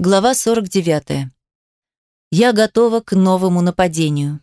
Глава 49. Я готова к новому нападению.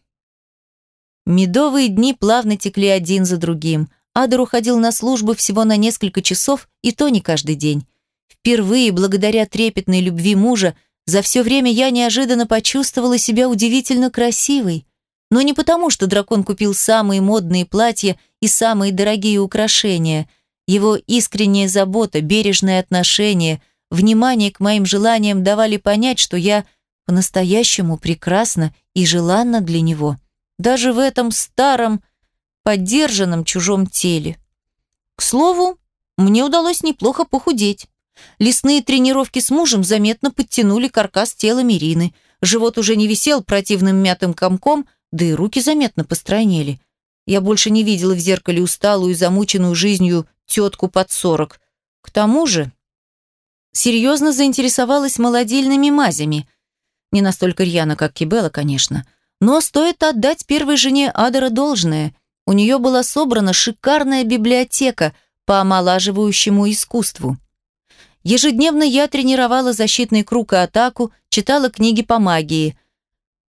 Медовые дни плавно текли один за другим. Адер уходил на службу всего на несколько часов, и то не каждый день. Впервые, благодаря трепетной любви мужа, за все время я неожиданно почувствовала себя удивительно красивой. Но не потому, что дракон купил самые модные платья и самые дорогие украшения. Его искренняя забота, бережное отношение – внимание к моим желаниям давали понять, что я по-настоящему прекрасна и желанна для него, даже в этом старом, поддержанном чужом теле. К слову, мне удалось неплохо похудеть. Лесные тренировки с мужем заметно подтянули каркас тела Мирины. Живот уже не висел противным мятым комком, да и руки заметно постройнели. Я больше не видела в зеркале усталую и замученную жизнью тетку под сорок. К тому же серьезно заинтересовалась молодильными мазями. Не настолько рьяно, как Кибела, конечно. Но стоит отдать первой жене Адера должное. У нее была собрана шикарная библиотека по омолаживающему искусству. Ежедневно я тренировала защитный круг и атаку, читала книги по магии.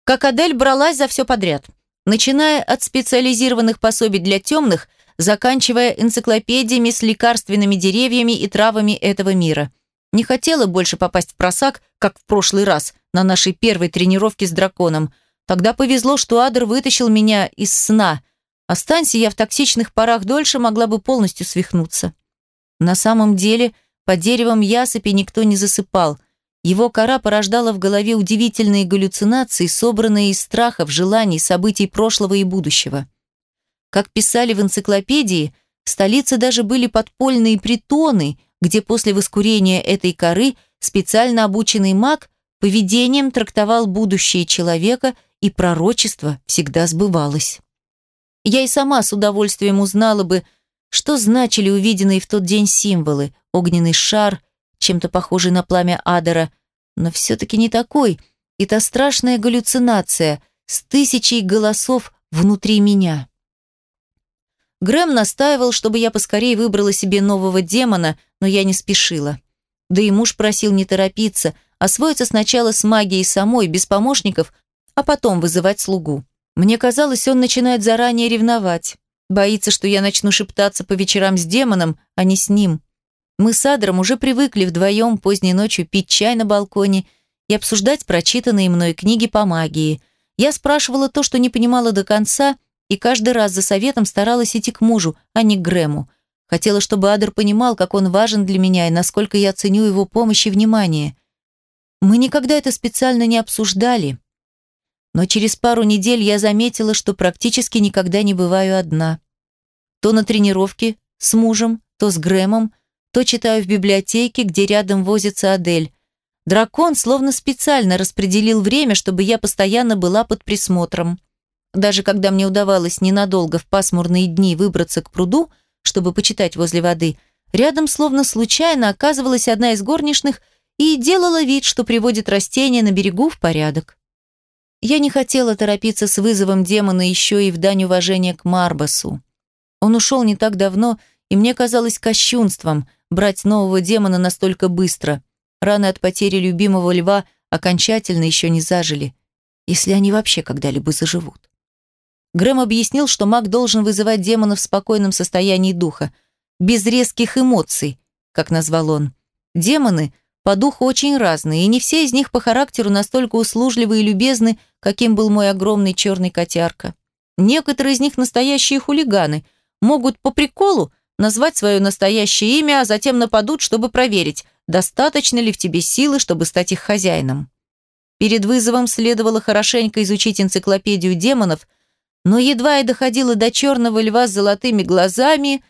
Как Адель бралась за все подряд. Начиная от специализированных пособий для темных, заканчивая энциклопедиями с лекарственными деревьями и травами этого мира – не хотела больше попасть в просак, как в прошлый раз, на нашей первой тренировке с драконом. Тогда повезло, что Адр вытащил меня из сна. Останься я в токсичных парах дольше, могла бы полностью свихнуться. На самом деле, под деревом ясыпи никто не засыпал. Его кора порождала в голове удивительные галлюцинации, собранные из страхов, желаний, событий прошлого и будущего. Как писали в энциклопедии, в столице даже были подпольные притоны – где после воскурения этой коры специально обученный маг поведением трактовал будущее человека, и пророчество всегда сбывалось. Я и сама с удовольствием узнала бы, что значили увиденные в тот день символы, огненный шар, чем-то похожий на пламя Адера, но все-таки не такой, и та страшная галлюцинация с тысячей голосов внутри меня. Грэм настаивал, чтобы я поскорее выбрала себе нового демона, но я не спешила. Да и муж просил не торопиться, освоиться сначала с магией самой, без помощников, а потом вызывать слугу. Мне казалось, он начинает заранее ревновать. Боится, что я начну шептаться по вечерам с демоном, а не с ним. Мы с Адром уже привыкли вдвоем поздней ночью пить чай на балконе и обсуждать прочитанные мной книги по магии. Я спрашивала то, что не понимала до конца – и каждый раз за советом старалась идти к мужу, а не к Грэму. Хотела, чтобы Адер понимал, как он важен для меня и насколько я ценю его помощь и внимание. Мы никогда это специально не обсуждали. Но через пару недель я заметила, что практически никогда не бываю одна. То на тренировке с мужем, то с Грэмом, то читаю в библиотеке, где рядом возится Адель. Дракон словно специально распределил время, чтобы я постоянно была под присмотром. Даже когда мне удавалось ненадолго в пасмурные дни выбраться к пруду, чтобы почитать возле воды, рядом словно случайно оказывалась одна из горничных и делала вид, что приводит растения на берегу в порядок. Я не хотела торопиться с вызовом демона еще и в дань уважения к Марбасу. Он ушел не так давно, и мне казалось кощунством брать нового демона настолько быстро. Раны от потери любимого льва окончательно еще не зажили, если они вообще когда-либо заживут. Грэм объяснил, что маг должен вызывать демона в спокойном состоянии духа, без резких эмоций, как назвал он. Демоны по духу очень разные, и не все из них по характеру настолько услужливы и любезны, каким был мой огромный черный котярка. Некоторые из них настоящие хулиганы, могут по приколу назвать свое настоящее имя, а затем нападут, чтобы проверить, достаточно ли в тебе силы, чтобы стать их хозяином. Перед вызовом следовало хорошенько изучить энциклопедию демонов – но едва я доходила до черного льва с золотыми глазами,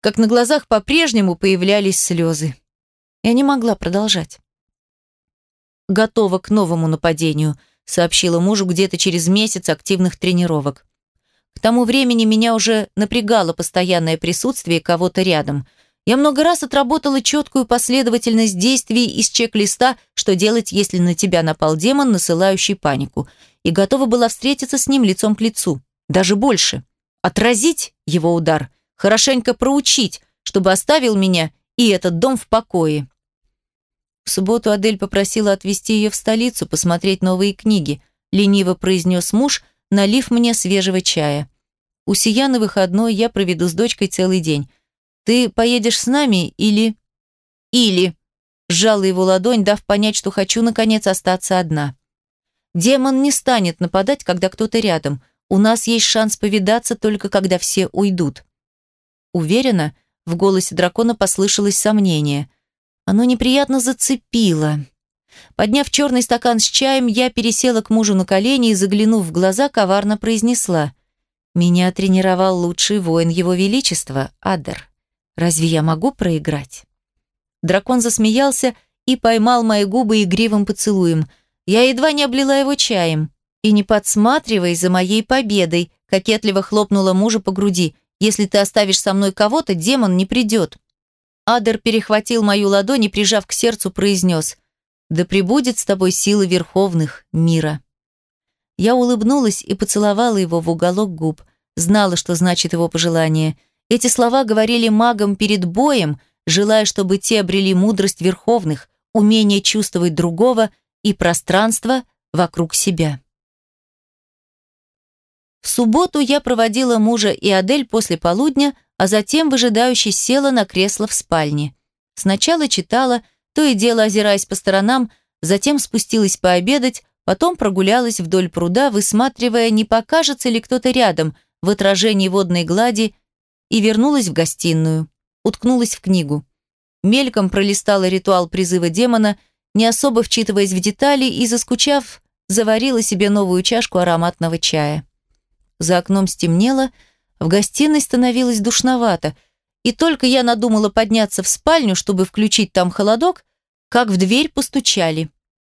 как на глазах по-прежнему появлялись слезы. Я не могла продолжать. «Готова к новому нападению», сообщила мужу где-то через месяц активных тренировок. К тому времени меня уже напрягало постоянное присутствие кого-то рядом. Я много раз отработала четкую последовательность действий из чек-листа, что делать, если на тебя напал демон, насылающий панику, и готова была встретиться с ним лицом к лицу. Даже больше. Отразить его удар, хорошенько проучить, чтобы оставил меня и этот дом в покое. В субботу Адель попросила отвезти ее в столицу, посмотреть новые книги, лениво произнес муж, налив мне свежего чая. У Сияны выходной, я проведу с дочкой целый день. Ты поедешь с нами или... Или... Сжала его ладонь, дав понять, что хочу, наконец, остаться одна. Демон не станет нападать, когда кто-то рядом. У нас есть шанс повидаться только когда все уйдут. Уверена, в голосе дракона послышалось сомнение. Оно неприятно зацепило. Подняв черный стакан с чаем, я пересела к мужу на колени и, заглянув в глаза, коварно произнесла. «Меня тренировал лучший воин Его Величества, Адер. Разве я могу проиграть?» Дракон засмеялся и поймал мои губы игривым поцелуем. Я едва не облила его чаем. И не подсматривай за моей победой, кокетливо хлопнула мужа по груди. Если ты оставишь со мной кого-то, демон не придет. Адер перехватил мою ладонь и, прижав к сердцу, произнес «Да пребудет с тобой сила верховных мира». Я улыбнулась и поцеловала его в уголок губ. Знала, что значит его пожелание. Эти слова говорили магам перед боем, желая, чтобы те обрели мудрость верховных, умение чувствовать другого и пространство вокруг себя. В субботу я проводила мужа и Адель после полудня, а затем выжидающе села на кресло в спальне. Сначала читала, то и дело озираясь по сторонам, затем спустилась пообедать, потом прогулялась вдоль пруда, высматривая, не покажется ли кто-то рядом в отражении водной глади, и вернулась в гостиную. Уткнулась в книгу. Мельком пролистала ритуал призыва демона, не особо вчитываясь в детали и, заскучав, заварила себе новую чашку ароматного чая. За окном стемнело, в гостиной становилось душновато, и только я надумала подняться в спальню, чтобы включить там холодок, как в дверь постучали.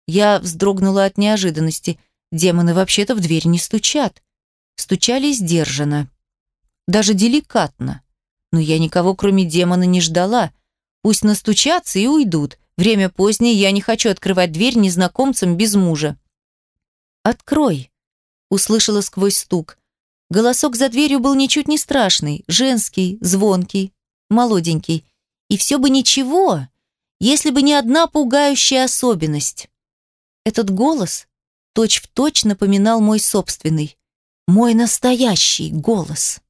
Я вздрогнула от неожиданности. Демоны вообще-то в дверь не стучат. Стучали сдержанно. Даже деликатно. Но я никого, кроме демона, не ждала. Пусть настучатся и уйдут. Время позднее, я не хочу открывать дверь незнакомцам без мужа. «Открой!» — услышала сквозь стук. Голосок за дверью был ничуть не страшный, женский, звонкий, молоденький. И все бы ничего, если бы не одна пугающая особенность. Этот голос точь-в-точь точь напоминал мой собственный, мой настоящий голос.